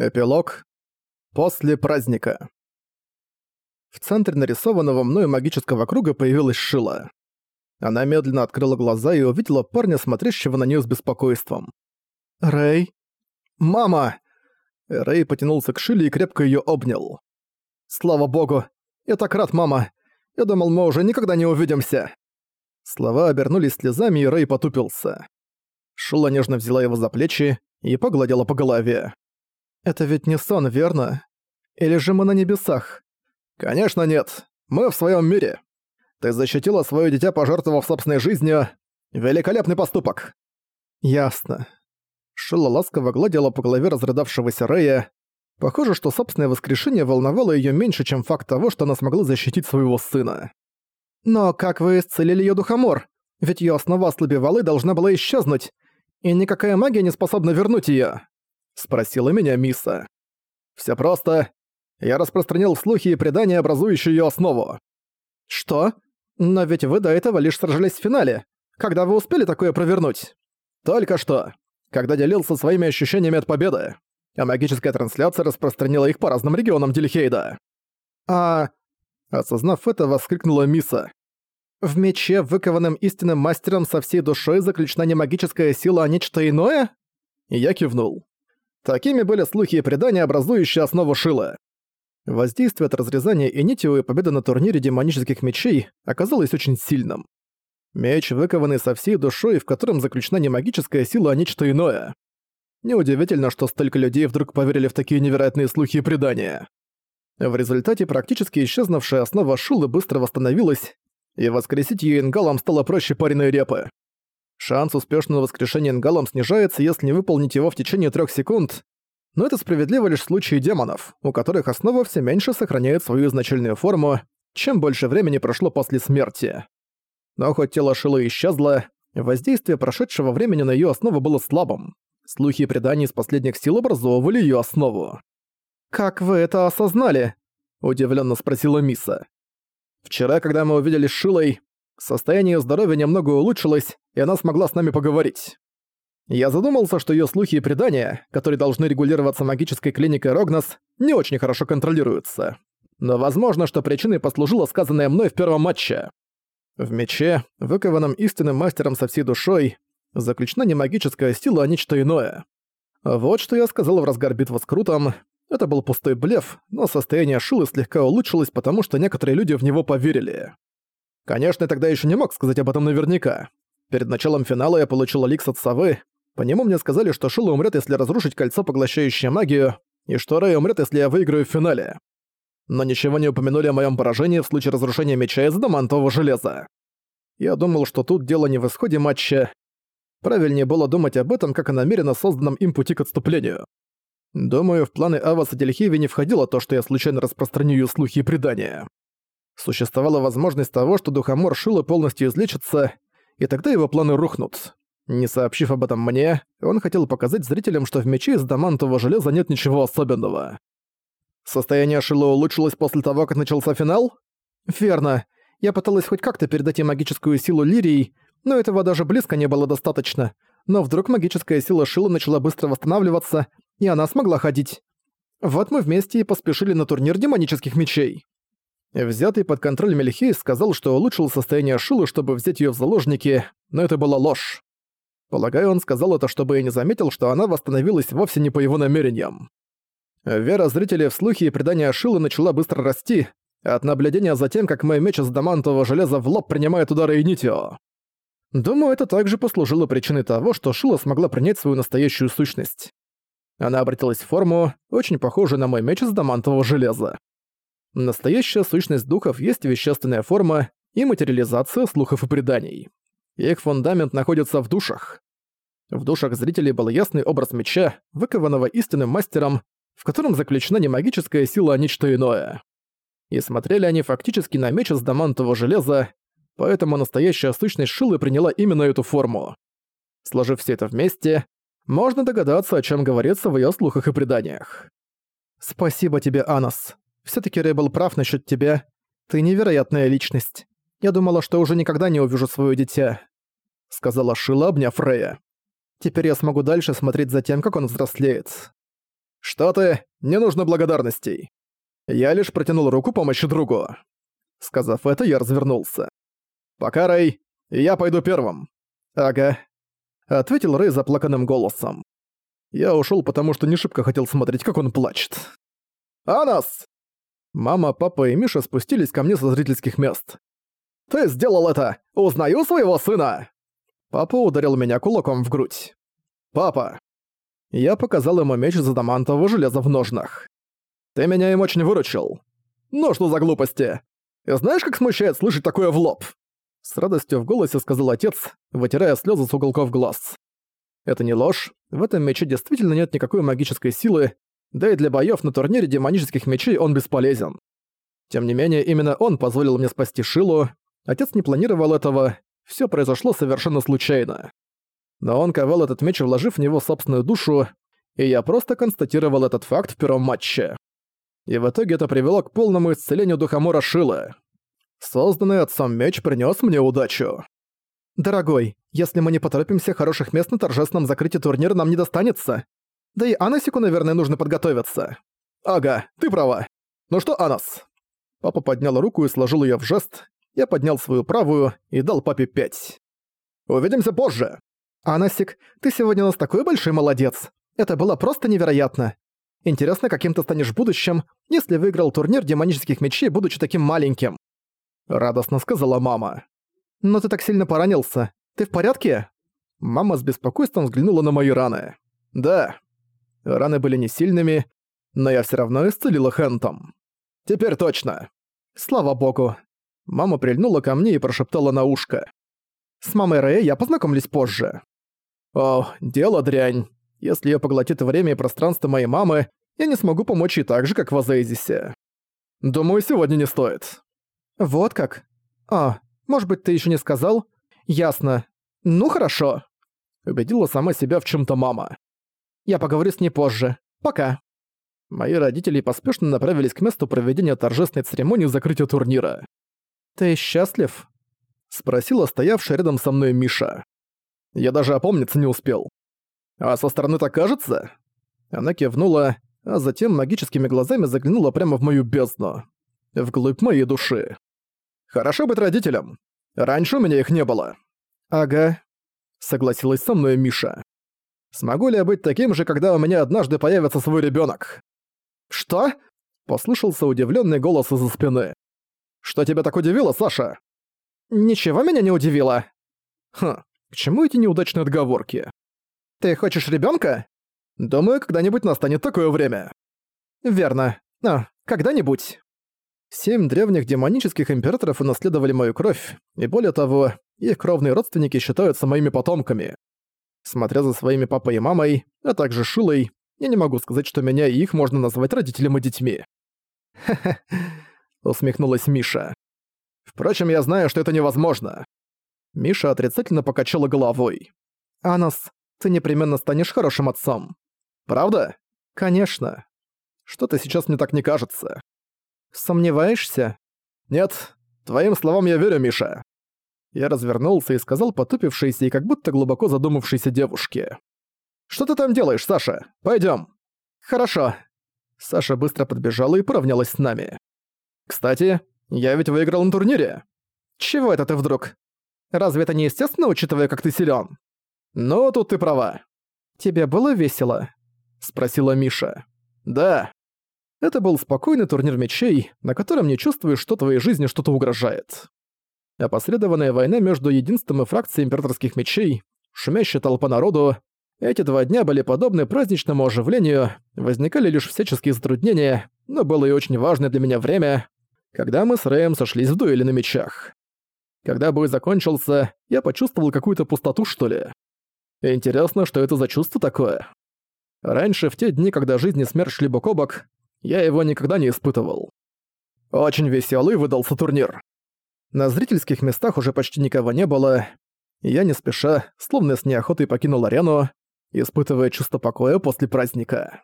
Эпилог. После праздника. В центре нарисованного мною магического круга появилась Шила. Она медленно открыла глаза и увидела парня, смотрящего на нее с беспокойством. «Рэй? Мама!» Рэй потянулся к Шиле и крепко ее обнял. «Слава богу! Я так рад, мама! Я думал, мы уже никогда не увидимся!» Слова обернулись слезами, и Рэй потупился. Шила нежно взяла его за плечи и погладила по голове. Это ведь не сон, верно? Или же мы на небесах? Конечно нет. Мы в своем мире. Ты защитила свое дитя, пожертвовав собственной жизнью. Великолепный поступок. Ясно. Шилла ласково гладила по голове разрыдавшегося Рэя. Похоже, что собственное воскрешение волновало ее меньше, чем факт того, что она смогла защитить своего сына. «Но как вы исцелили ее духомор? Ведь ее основа ослабевала и должна была исчезнуть, и никакая магия не способна вернуть ее спросила меня Миса. Все просто. Я распространил слухи и предания, образующие ее основу. Что? Но ведь вы до этого лишь сражались в финале. Когда вы успели такое провернуть? Только что. Когда делился своими ощущениями от победы. А магическая трансляция распространила их по разным регионам Дельхейда. А... Осознав это, воскликнула Миса. В мече, выкованным истинным мастером со всей душой, заключена не магическая сила, а нечто иное? И я кивнул. Такими были слухи и предания, образующие основу Шила. Воздействие от разрезания и нитио и победа на турнире демонических мечей оказалось очень сильным. Меч, выкованный со всей душой, в котором заключена не магическая сила, а нечто иное. Неудивительно, что столько людей вдруг поверили в такие невероятные слухи и предания. В результате практически исчезнувшая основа Шилы быстро восстановилась, и воскресить ее ингалом стало проще пареной репы. Шанс успешного воскрешения ингалом снижается, если не выполнить его в течение трех секунд, но это справедливо лишь в случае демонов, у которых основа все меньше сохраняет свою изначальную форму, чем больше времени прошло после смерти. Но хоть тело Шилы исчезло, воздействие прошедшего времени на ее основу было слабым. Слухи и предания из последних сил образовывали ее основу. «Как вы это осознали?» – удивленно спросила Миса. «Вчера, когда мы увидели Шилой, состояние здоровья немного улучшилось, и она смогла с нами поговорить. Я задумался, что ее слухи и предания, которые должны регулироваться магической клиникой Рогнос, не очень хорошо контролируются. Но возможно, что причиной послужило сказанное мной в первом матче. В мече, выкованном истинным мастером со всей душой, заключена не магическая сила, а нечто иное. Вот что я сказал в разгар битвы с Крутом. Это был пустой блеф, но состояние Шилы слегка улучшилось, потому что некоторые люди в него поверили. Конечно, я тогда еще не мог сказать об этом наверняка, Перед началом финала я получил ликс от совы. По нему мне сказали, что Шила умрет, если разрушить кольцо, поглощающее магию, и что Рэй умрет, если я выиграю в финале. Но ничего не упомянули о моем поражении в случае разрушения меча из адамантового железа. Я думал, что тут дело не в исходе матча. Правильнее было думать об этом, как о намеренно созданном им пути к отступлению. Думаю, в планы Аваса Дельхеви не входило то, что я случайно распространю слухи и предания. Существовала возможность того, что Духомор Шила полностью излечится, и тогда его планы рухнут. Не сообщив об этом мне, он хотел показать зрителям, что в мече из дамантового железа нет ничего особенного. Состояние Шило улучшилось после того, как начался финал? Верно. Я пыталась хоть как-то передать ей магическую силу Лирии, но этого даже близко не было достаточно. Но вдруг магическая сила Шилы начала быстро восстанавливаться, и она смогла ходить. Вот мы вместе и поспешили на турнир демонических мечей. Взятый под контроль Мельхей сказал, что улучшил состояние Шилы, чтобы взять её в заложники, но это была ложь. Полагаю, он сказал это, чтобы я не заметил, что она восстановилась вовсе не по его намерениям. Вера зрителей в слухи и предания Шилы начала быстро расти, от наблюдения за тем, как мой меч из дамантового железа в лоб принимает удары Инитио. Думаю, это также послужило причиной того, что Шила смогла принять свою настоящую сущность. Она обратилась в форму, очень похожую на мой меч из дамантового железа. Настоящая сущность духов есть вещественная форма и материализация слухов и преданий. Их фундамент находится в душах. В душах зрителей был ясный образ меча, выкованного истинным мастером, в котором заключена не магическая сила, а нечто иное. И смотрели они фактически на меч из дамантового железа, поэтому настоящая сущность Шилы приняла именно эту форму. Сложив все это вместе, можно догадаться, о чем говорится в ее слухах и преданиях. «Спасибо тебе, Анос. Всё-таки Рэй был прав насчёт тебя. Ты невероятная личность. Я думала, что уже никогда не увижу своё дитя», — сказала Шила, обняв Рэя. «Теперь я смогу дальше смотреть за тем, как он взрослеет». «Что ты? Не нужно благодарностей. Я лишь протянул руку помощи другу». Сказав это, я развернулся. «Пока, Рэй, я пойду первым». «Ага», — ответил Рэй заплаканным голосом. Я ушёл, потому что не шибко хотел смотреть, как он плачет. «Анас!» Мама, папа и Миша спустились ко мне со зрительских мест. «Ты сделал это! Узнаю своего сына!» Папа ударил меня кулаком в грудь. «Папа!» Я показал ему меч из адамантового железа в ножнах. «Ты меня им очень выручил. Ну что за глупости? Знаешь, как смущает слышать такое в лоб?» С радостью в голосе сказал отец, вытирая слезы с уголков глаз. Это не ложь, в этом мече действительно нет никакой магической силы, да и для боёв на турнире демонических мечей он бесполезен. Тем не менее, именно он позволил мне спасти Шилу, отец не планировал этого, всё произошло совершенно случайно. Но он ковал этот меч, вложив в него собственную душу, и я просто констатировал этот факт в первом матче. И в итоге это привело к полному исцелению Духомора Шилы. Созданный отцом меч принёс мне удачу. «Дорогой, если мы не поторопимся, хороших мест на торжественном закрытии турнира нам не достанется. Да и Анасику, наверное, нужно подготовиться». «Ага, ты права. Ну что, Анас?» Папа поднял руку и сложил её в жест. Я поднял свою правую и дал папе пять. «Увидимся позже!» «Анасик, ты сегодня у нас такой большой молодец. Это было просто невероятно. Интересно, каким ты станешь в будущем, если выиграл турнир демонических мечей, будучи таким маленьким?» Радостно сказала мама. «Но ты так сильно поранился. Ты в порядке?» Мама с беспокойством взглянула на мои раны. «Да». Раны были не сильными, но я все равно исцелила Хэнтом. «Теперь точно». «Слава богу». Мама прильнула ко мне и прошептала на ушко. «С мамой Рэя я познакомлюсь позже». «О, дело дрянь. Если я поглотит время и пространство моей мамы, я не смогу помочь ей так же, как в Азейзисе. Думаю, сегодня не стоит». «Вот как? А, может быть, ты еще не сказал? Ясно. Ну хорошо. Убедила сама себя в чем то мама. Я поговорю с ней позже. Пока. Мои родители поспешно направились к месту проведения торжественной церемонии закрытия турнира. «Ты счастлив?» — спросила стоявшая рядом со мной Миша. Я даже опомниться не успел. «А со стороны так кажется?» Она кивнула, а затем магическими глазами заглянула прямо в мою бездну. Вглубь моей души. Хорошо быть родителем. Раньше у меня их не было. Ага. Согласилась со мной Миша. Смогу ли я быть таким же, когда у меня однажды появится свой ребенок? Что? Послышался удивленный голос из-за спины. Что тебя так удивило, Саша? Ничего меня не удивило. Хм, к чему эти неудачные отговорки? Ты хочешь ребенка? Думаю, когда-нибудь настанет такое время. Верно. А, когда-нибудь. Семь древних демонических императоров унаследовали мою кровь, и более того, их кровные родственники считаются моими потомками. Смотря за своими папой и мамой, а также Шилой, я не могу сказать, что меня и их можно назвать родителем и детьми. «Ха-ха», — усмехнулась Миша. «Впрочем, я знаю, что это невозможно». Миша отрицательно покачала головой. «Анас, ты непременно станешь хорошим отцом». «Правда?» «Конечно. Что-то сейчас мне так не кажется». Сомневаешься? Нет, твоим словам я верю, Миша. Я развернулся и сказал потупившейся и как будто глубоко задумавшейся девушке. «Что ты там делаешь, Саша? Пойдём». «Хорошо». Саша быстро подбежала и поравнялась с нами. «Кстати, я ведь выиграл на турнире». «Чего это ты вдруг? Разве это не естественно, учитывая, как ты силён?» «Ну, тут ты права». «Тебе было весело?» — спросила Миша. «Да». Это был спокойный турнир мечей, на котором не чувствуешь, что твоей жизни что-то угрожает. Опосредованная война между единством и фракцией императорских мечей, шумящая толпа народу, эти два дня были подобны праздничному оживлению, возникали лишь всяческие затруднения, но было и очень важное для меня время, когда мы с Рэем сошлись в дуэли на мечах. Когда бой закончился, я почувствовал какую-то пустоту, что ли. Интересно, что это за чувство такое? Раньше, в те дни, когда жизнь и смерть шли бок о бок, я его никогда не испытывал. Очень веселый выдался турнир. На зрительских местах уже почти никого не было, я не спеша, словно с неохотой покинул арену, испытывая чувство покоя после праздника.